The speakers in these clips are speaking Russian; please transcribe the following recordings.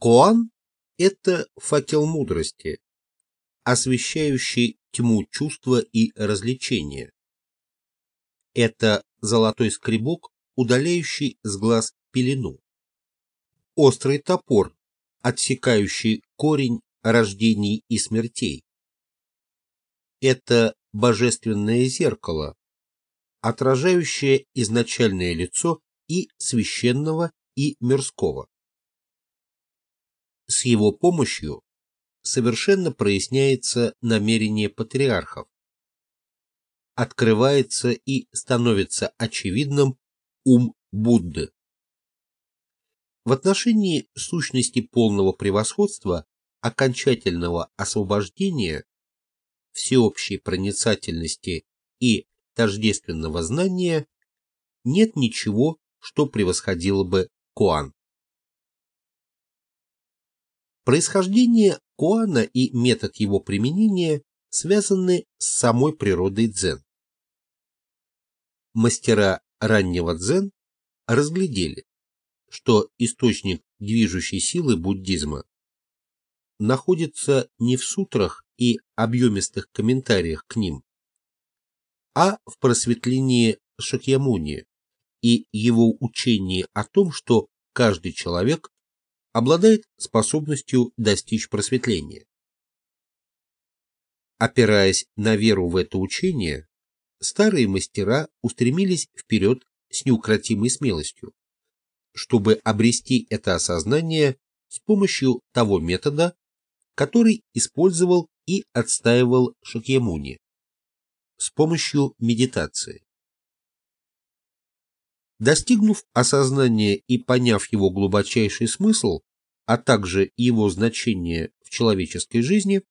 Коан – это факел мудрости, освещающий тьму чувства и развлечения. Это золотой скребок, удаляющий с глаз пелену. Острый топор, отсекающий корень рождений и смертей. Это божественное зеркало, отражающее изначальное лицо и священного, и мирского. С его помощью совершенно проясняется намерение патриархов, открывается и становится очевидным ум Будды. В отношении сущности полного превосходства, окончательного освобождения, всеобщей проницательности и тождественного знания нет ничего, что превосходило бы Куан. Происхождение Куана и метод его применения связаны с самой природой дзен. Мастера раннего дзен разглядели, что источник движущей силы буддизма находится не в сутрах и объемистых комментариях к ним, а в просветлении Шакьямуни и его учении о том, что каждый человек обладает способностью достичь просветления. Опираясь на веру в это учение, старые мастера устремились вперед с неукротимой смелостью, чтобы обрести это осознание с помощью того метода, который использовал и отстаивал Шакьямуни, с помощью медитации. Достигнув осознания и поняв его глубочайший смысл, а также его значение в человеческой жизни,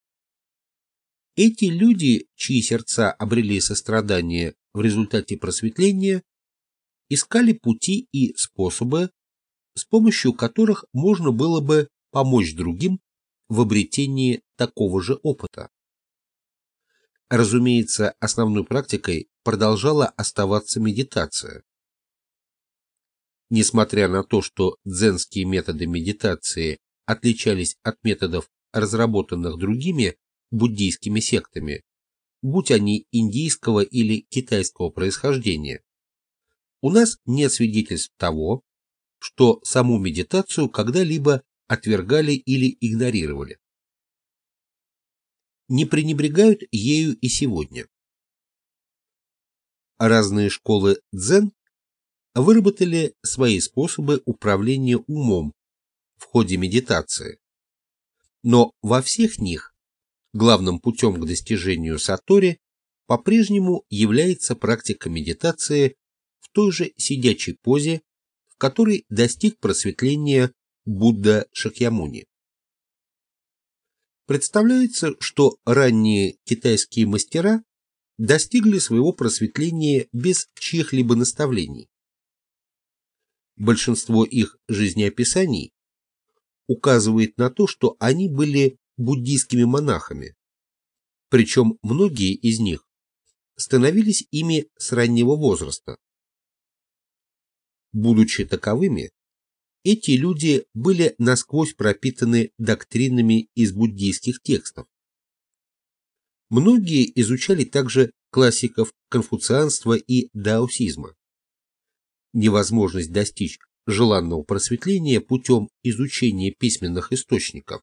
эти люди, чьи сердца обрели сострадание в результате просветления, искали пути и способы, с помощью которых можно было бы помочь другим в обретении такого же опыта. Разумеется, основной практикой продолжала оставаться медитация, Несмотря на то, что дзенские методы медитации отличались от методов, разработанных другими буддийскими сектами, будь они индийского или китайского происхождения, у нас нет свидетельств того, что саму медитацию когда-либо отвергали или игнорировали. Не пренебрегают ею и сегодня. Разные школы дзен выработали свои способы управления умом в ходе медитации. Но во всех них главным путем к достижению сатори по-прежнему является практика медитации в той же сидячей позе, в которой достиг просветления Будда Шакьямуни. Представляется, что ранние китайские мастера достигли своего просветления без чьих-либо наставлений большинство их жизнеописаний указывает на то, что они были буддийскими монахами, причем многие из них становились ими с раннего возраста. Будучи таковыми, эти люди были насквозь пропитаны доктринами из буддийских текстов. Многие изучали также классиков конфуцианства и даосизма невозможность достичь желанного просветления путем изучения письменных источников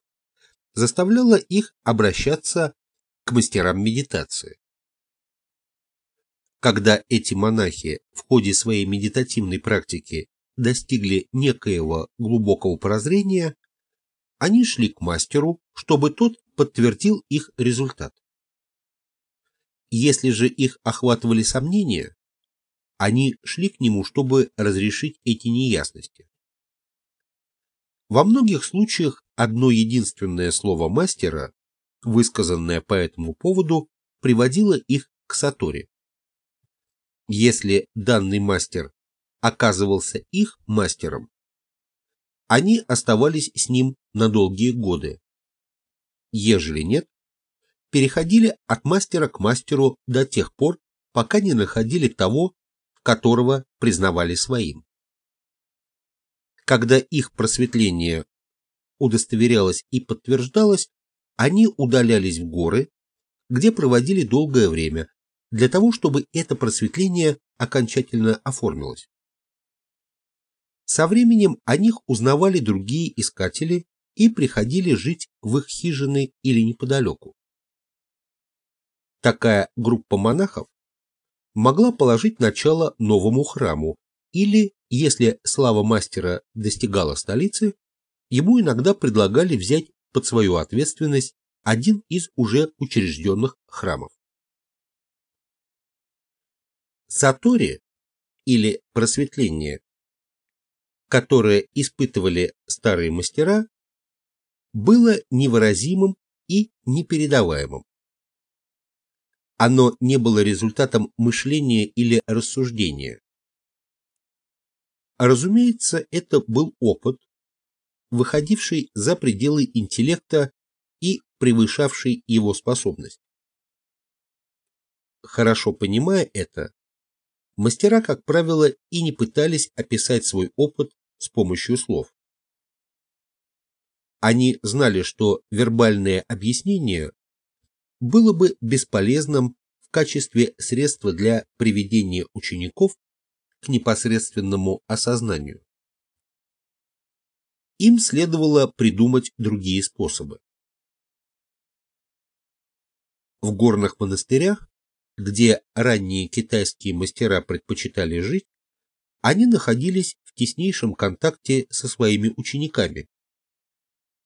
заставляла их обращаться к мастерам медитации. Когда эти монахи в ходе своей медитативной практики достигли некоего глубокого прозрения, они шли к мастеру, чтобы тот подтвердил их результат. Если же их охватывали сомнения, они шли к нему, чтобы разрешить эти неясности. Во многих случаях одно единственное слово мастера, высказанное по этому поводу, приводило их к саторе. Если данный мастер оказывался их мастером, они оставались с ним на долгие годы. Ежели нет, переходили от мастера к мастеру до тех пор, пока не находили того, которого признавали своим. Когда их просветление удостоверялось и подтверждалось, они удалялись в горы, где проводили долгое время, для того, чтобы это просветление окончательно оформилось. Со временем о них узнавали другие искатели и приходили жить в их хижины или неподалеку. Такая группа монахов могла положить начало новому храму или, если слава мастера достигала столицы, ему иногда предлагали взять под свою ответственность один из уже учрежденных храмов. Сатори или просветление, которое испытывали старые мастера, было невыразимым и непередаваемым. Оно не было результатом мышления или рассуждения. Разумеется, это был опыт, выходивший за пределы интеллекта и превышавший его способность. Хорошо понимая это, мастера, как правило, и не пытались описать свой опыт с помощью слов. Они знали, что вербальное объяснение было бы бесполезным в качестве средства для приведения учеников к непосредственному осознанию. Им следовало придумать другие способы. В горных монастырях где ранние китайские мастера предпочитали жить, они находились в теснейшем контакте со своими учениками,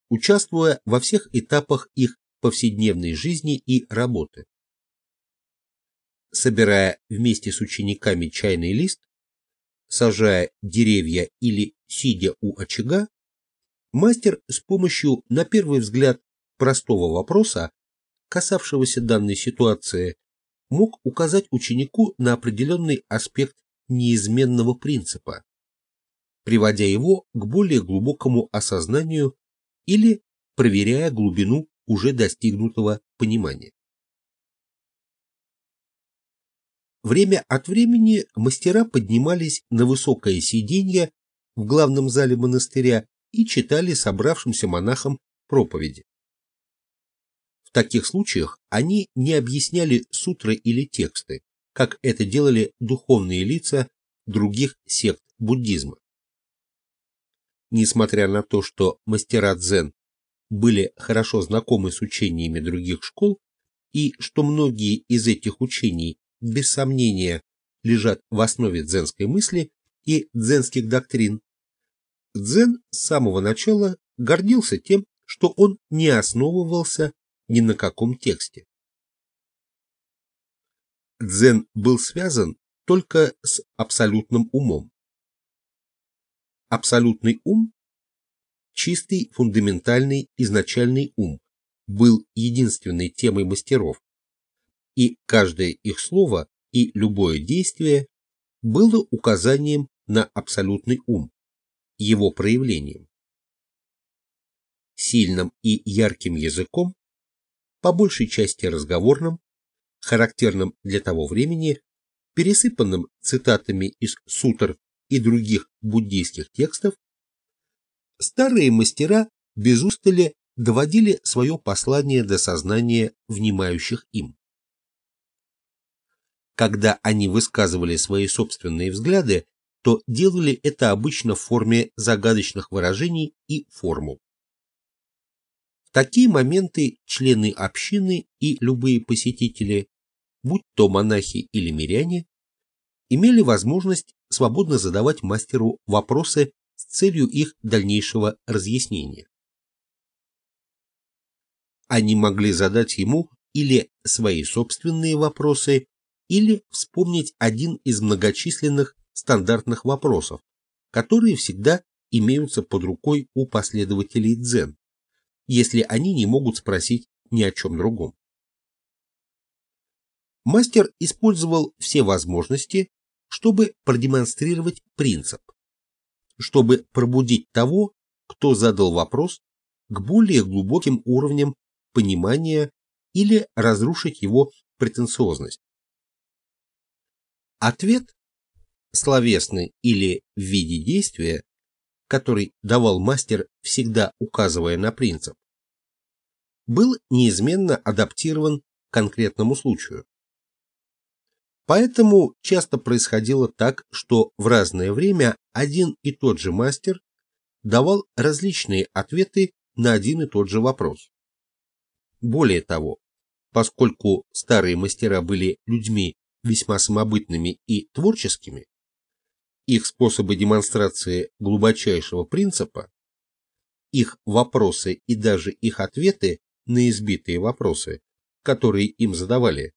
участвуя во всех этапах их повседневной жизни и работы. Собирая вместе с учениками чайный лист, сажая деревья или сидя у очага, мастер с помощью, на первый взгляд, простого вопроса, касавшегося данной ситуации, мог указать ученику на определенный аспект неизменного принципа, приводя его к более глубокому осознанию или проверяя глубину уже достигнутого понимания. Время от времени мастера поднимались на высокое сиденье в главном зале монастыря и читали собравшимся монахам проповеди таких случаях они не объясняли сутры или тексты, как это делали духовные лица других сект буддизма. Несмотря на то, что мастера дзен были хорошо знакомы с учениями других школ и что многие из этих учений, без сомнения, лежат в основе дзенской мысли и дзенских доктрин, дзен с самого начала гордился тем, что он не основывался ни на каком тексте. Дзен был связан только с абсолютным умом. Абсолютный ум, чистый, фундаментальный, изначальный ум, был единственной темой мастеров, и каждое их слово и любое действие было указанием на абсолютный ум, его проявлением. Сильным и ярким языком по большей части разговорным, характерным для того времени, пересыпанным цитатами из сутр и других буддийских текстов, старые мастера без устали доводили свое послание до сознания внимающих им. Когда они высказывали свои собственные взгляды, то делали это обычно в форме загадочных выражений и формул такие моменты члены общины и любые посетители, будь то монахи или миряне, имели возможность свободно задавать мастеру вопросы целью их дальнейшего разъяснения. Они могли задать ему или свои собственные вопросы, или вспомнить один из многочисленных стандартных вопросов, которые всегда имеются под рукой у последователей дзен, если они не могут спросить ни о чем другом. Мастер использовал все возможности, чтобы продемонстрировать принцип, чтобы пробудить того, кто задал вопрос, к более глубоким уровням понимания или разрушить его претенциозность. Ответ, словесный или в виде действия, который давал мастер, всегда указывая на принцип, был неизменно адаптирован к конкретному случаю. Поэтому часто происходило так, что в разное время один и тот же мастер давал различные ответы на один и тот же вопрос. Более того, поскольку старые мастера были людьми весьма самобытными и творческими, их способы демонстрации глубочайшего принципа, их вопросы и даже их ответы на избитые вопросы, которые им задавали,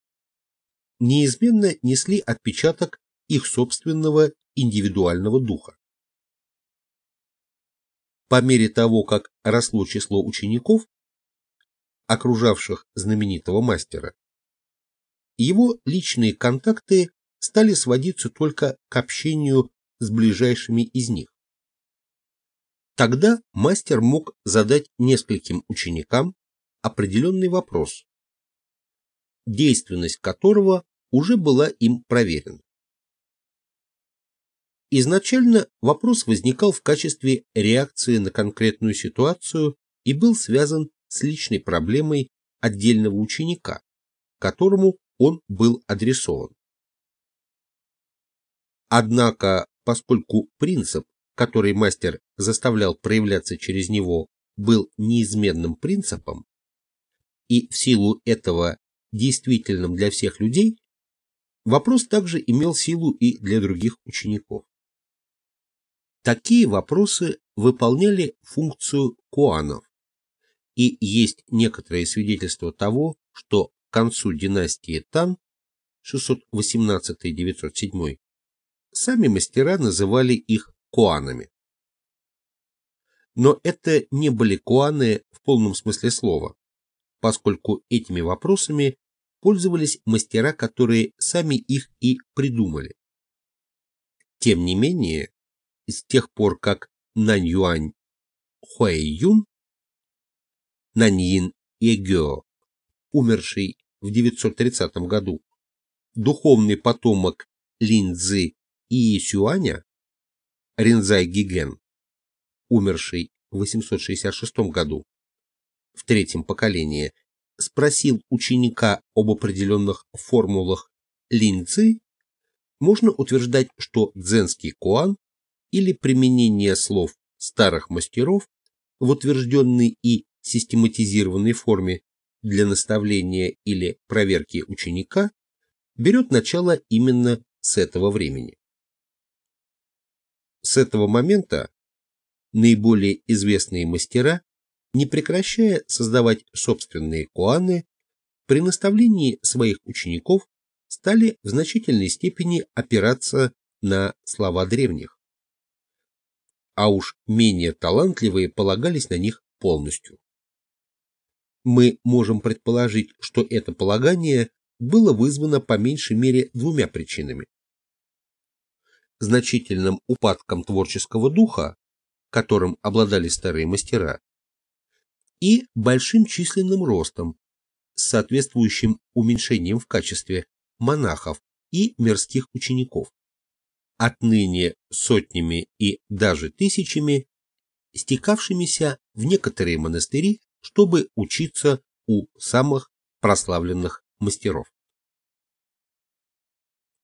неизменно несли отпечаток их собственного индивидуального духа. По мере того, как росло число учеников, окружавших знаменитого мастера, его личные контакты стали сводиться только к общению с ближайшими из них. Тогда мастер мог задать нескольким ученикам определенный вопрос, действенность которого уже была им проверена. Изначально вопрос возникал в качестве реакции на конкретную ситуацию и был связан с личной проблемой отдельного ученика, которому он был адресован. Однако, поскольку принцип, который мастер заставлял проявляться через него, был неизменным принципом, и в силу этого действительным для всех людей, вопрос также имел силу и для других учеников. Такие вопросы выполняли функцию куанов, и есть некоторые свидетельства того, что к концу династии Тан 618-907 сами мастера называли их куанами. Но это не были куаны в полном смысле слова, поскольку этими вопросами пользовались мастера, которые сами их и придумали. Тем не менее, с тех пор, как Наньюань Хуэйюн, Наньин Егё, умерший в 930 году, духовный потомок Линзы и Сюаня, Ринзай Гиген, умерший в 866 году, в третьем поколении, спросил ученика об определенных формулах Линзы, можно утверждать, что дзенский куан или применение слов старых мастеров в утвержденной и систематизированной форме для наставления или проверки ученика берет начало именно с этого времени. С этого момента наиболее известные мастера, не прекращая создавать собственные куаны, при наставлении своих учеников стали в значительной степени опираться на слова древних а уж менее талантливые полагались на них полностью. Мы можем предположить, что это полагание было вызвано по меньшей мере двумя причинами. Значительным упадком творческого духа, которым обладали старые мастера, и большим численным ростом, с соответствующим уменьшением в качестве монахов и мирских учеников отныне сотнями и даже тысячами, стекавшимися в некоторые монастыри, чтобы учиться у самых прославленных мастеров.